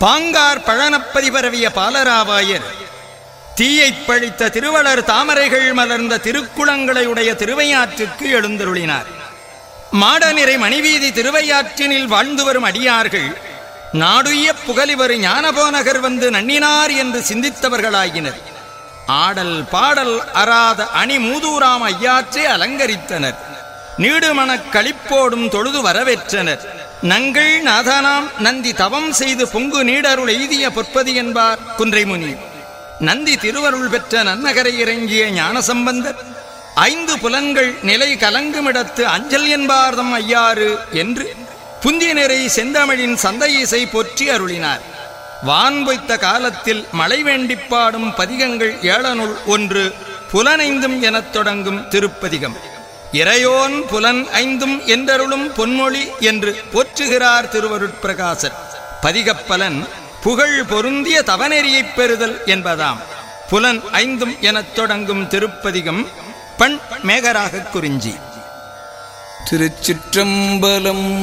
பாங்கார் பழனப்பதி பரவிய பாலராவாயர். தீயைப் பழித்த திருவளர் தாமரைகள் மலர்ந்த திருக்குளங்களை உடைய திருவையாற்றுக்கு எழுந்தருளினார். மாடநிறை மணிவீதி திருவையாற்றினில் வாழ்ந்து வரும் அடியார்கள் நாடுய புகழிவர் ஞானபோனகர் வந்து நன்னினார் என்று சிந்தித்தவர்களாகினர் ஆடல் பாடல் அராத அணி மூதூராம் ஐயாற்றை அலங்கரித்தனர். நீடுமணக் களிப்போடும் தொழுது வரவேற்றனர். நங்கள் நாதானாம் நந்தி தவம் செய்து பொங்கு நீடருள் எய்திய பொற்பதி என்பார் குன்றைமுனி. நந்தி திருவருள் பெற்ற நன்னகரை இறங்கிய ஞானசம்பந்தர் ஐந்து புலன்கள் நிலை கலங்குமிடத்து அஞ்சல் என்பார்தம் ஐயாறு என்று புந்திய நிறை செந்தமிழின் சந்தை இசை போற்றி அருளினார். வான் பொய்த்த காலத்தில் மழை வேண்டி பாடும் பதிகங்கள் ஏழனுள் ஒன்று புலனைந்தும் எனத் தொடங்கும் திருப்பதிகம். இறையோன் புலன் ஐந்தும் என்றருளும் பொன்மொழி என்று போற்றுகிறார் திருவருட்பிரகாசர். பதிகப்பலன் புகழ் பொருந்திய தவநெறியைப் பெறுதல் என்பதாம். புலன் ஐந்தும் எனத் தொடங்கும் திருப்பதிகம் பண் மேகராகக் குறிஞ்சி. திருச்சிற்றம்பலம்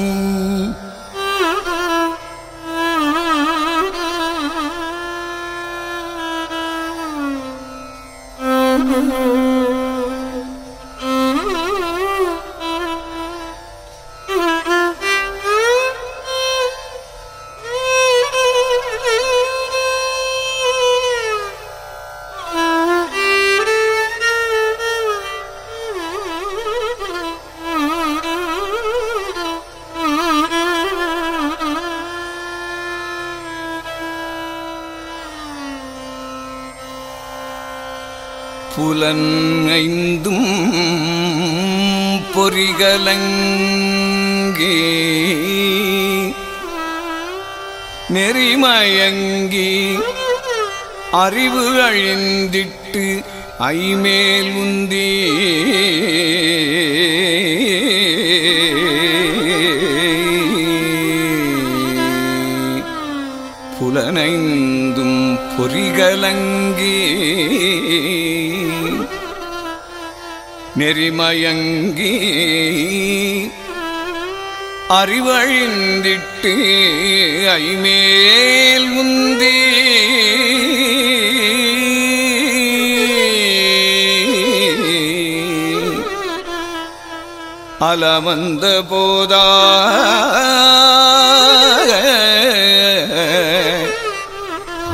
புலன் ஐந்தும் பொறிகலங்கி. நெறிமயங்கி அறிவு அழிந்திட்டு ஐமேல் உந்தி. புலனைந்தும் பொறிகலங்கி. நெறிமயங்கி அறிவழிந்திட்டு ஐமேல் உந்தி. அலமந்த போதா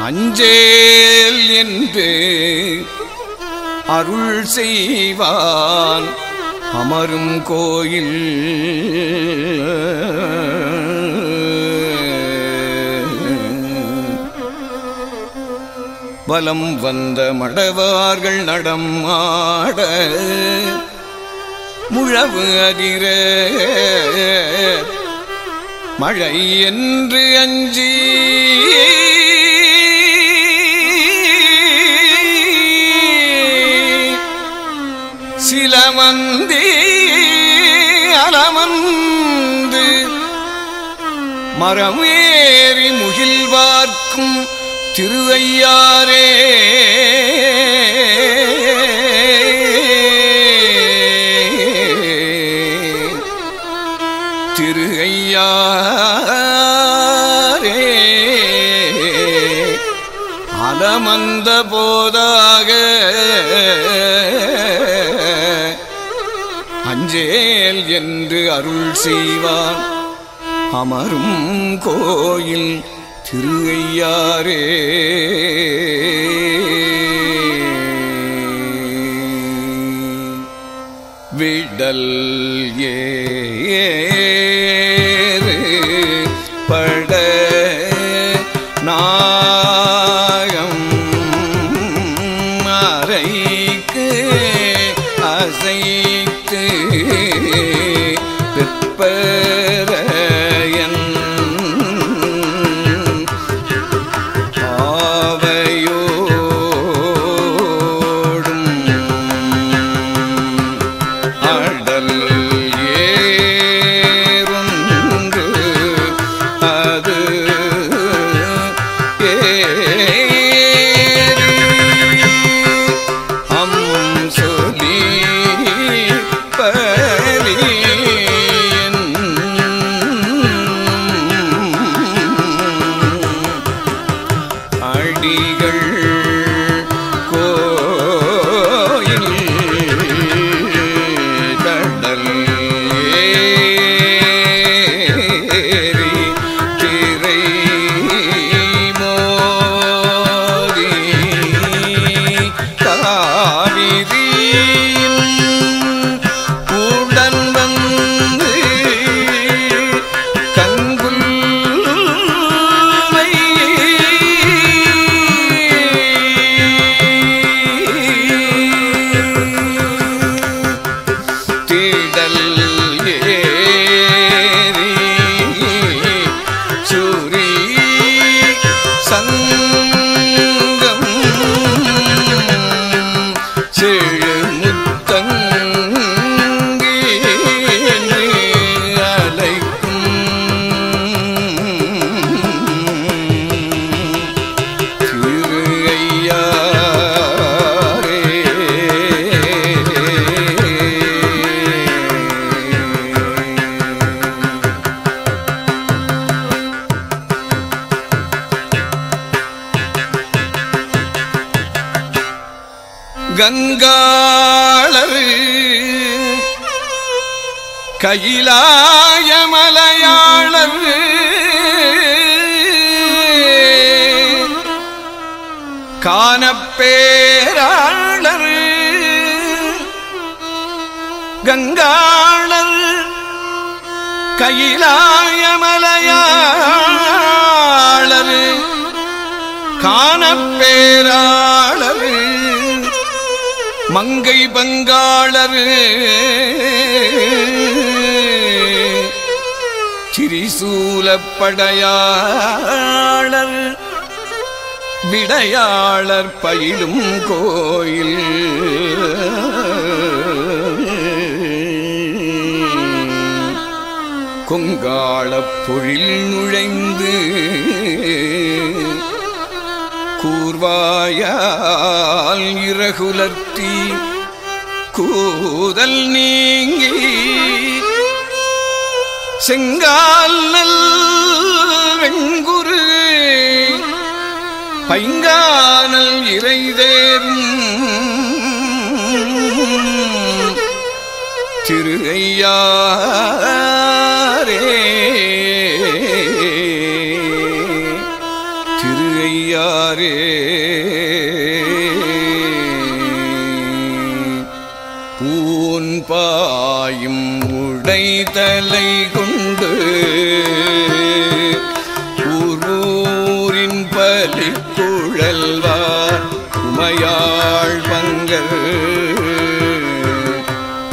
அஞ்சேல் என்று அருள் செய்வான். அமரும் கோயில். வலம் வந்த மடவார்கள் நடம் ஆட முழவு அதிர. மழை என்று அஞ்சி அலமந்தி அலமந்து. மரமேறி முகில்வார்க்கும் திருவையாரே என்று அருள் செய்வான் அமரும் கோயில் திருவையாரே கையிலாய மலையாளர் காணப்பேராளர். கங்காளர். கையிலாய மலையாளர் காணப்பேராளர். மங்கை பங்காளர். திரிசூலப்படையாளர் விடையாளர் பயிலும் கோயில். கொங்காளப் பொழில் நுழைந்து கூர்வாயால் இறகுலர்த்தி கூதல் நீங்கி செங்கால் நல் வெங்குரு பைங்கானல் இறைதேரும் திரு ஐயாரே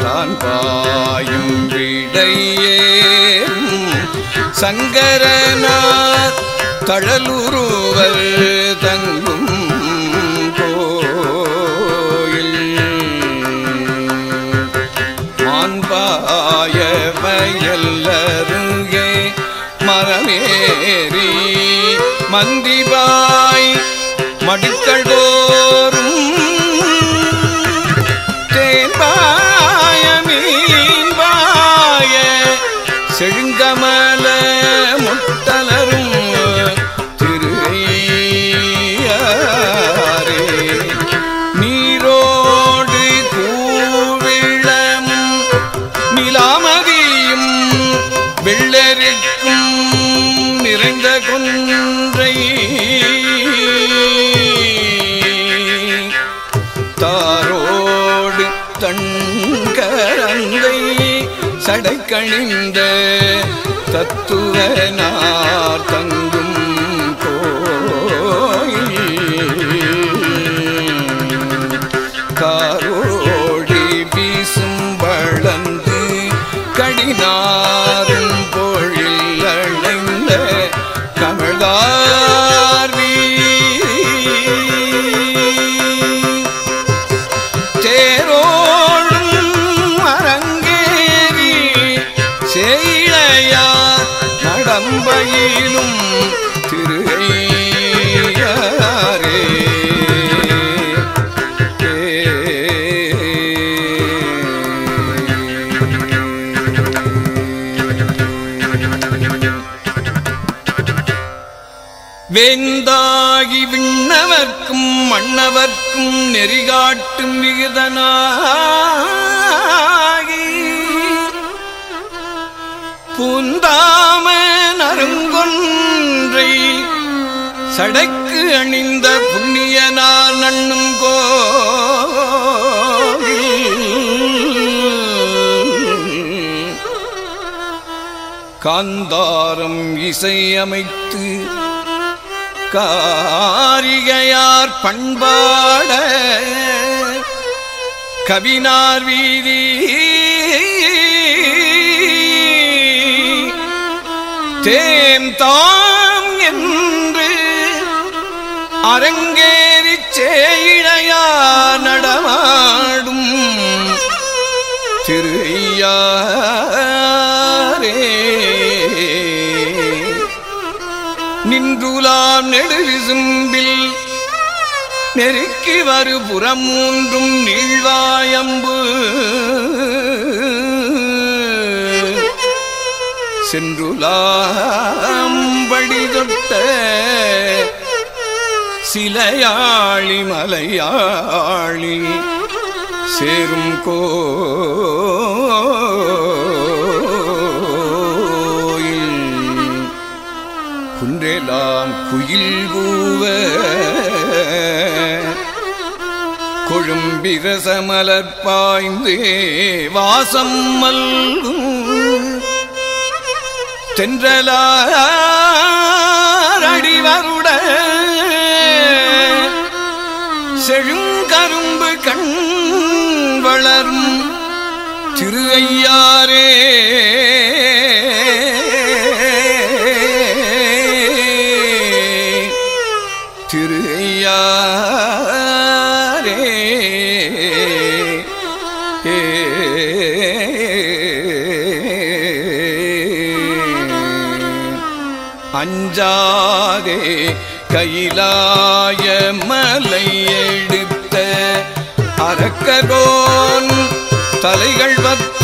தான் பாயும் இடையே சங்கரனார் தழலுருவர் தங்கும் கோயில். மாண்பாய வயல்லருகே மரமேறி மந்திபாய் மடுக்கள் தோறும் தேன்பாய தாரோடு தண்கரந்தை சடைக்கணிந்த தத்துவனார் தங்கும் நடம்பையிலும் திரு ஐயாரே. வேந்தாகி விண்ணவர்க்கும் மன்னவர்க்கும் நெறிகாட்டும் விகிதனாகி சடக்கு அணிந்த புண்ணியனார் நண்ணும் கோ காந்தாரம் இசையமைத்து காரிகையார் பண்பாட கவினார் வீதி தேம் தான் அரங்கேறி சேயிழையா நடமாடும் திரு ஐயாரே நின்றுலாம் நெடுவிசும்பில் நெருக்கி வரு புறம் மூன்றும் நீழ்வாயம்பு சென்றுலாம்படி தொட்ட சிலையாழி மலையாழி சேரும் கோயில். குன்றெலாம் குயில் பூவ கொழும்பிரசமலர் பாய்ந்து வாசம் மல்கும். தென்றலா செழுங்கரும்பு கண் வளரும் திரு ஐயாரே திரு ஐயாரே அஞ்சாதே கையிலாய மலை எடுத்த அரக்ககோன் தலைகள் வத்த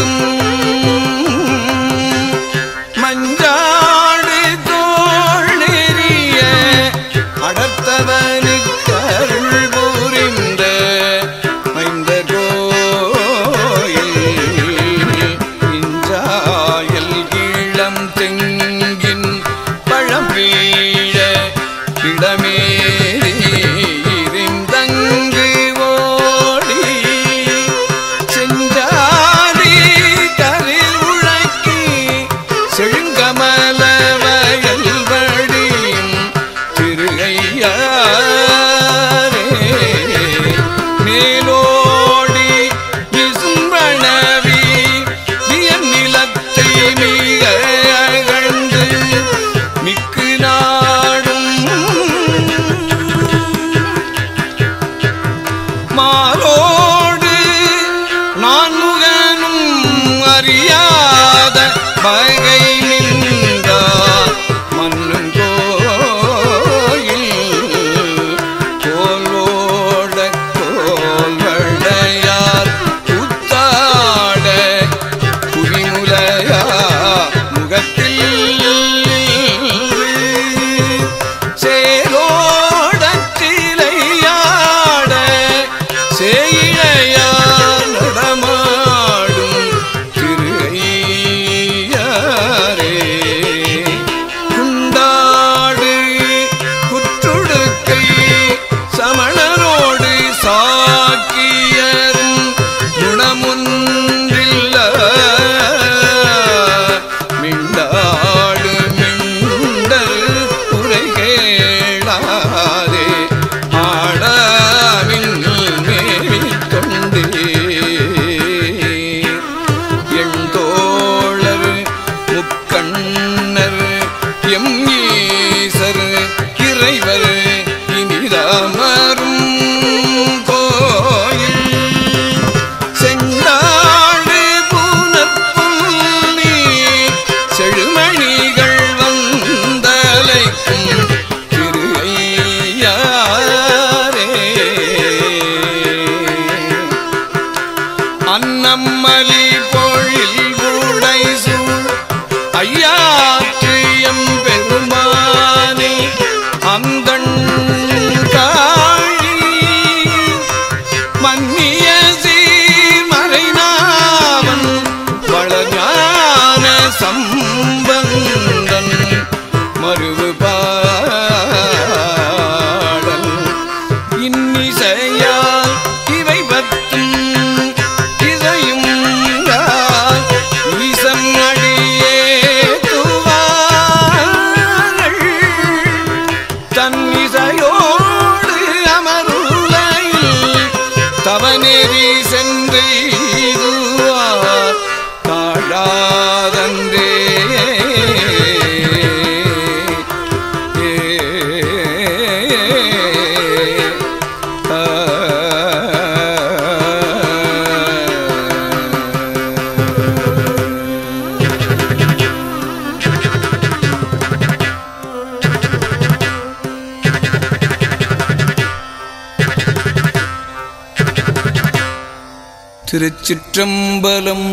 சிற்றம்பலம்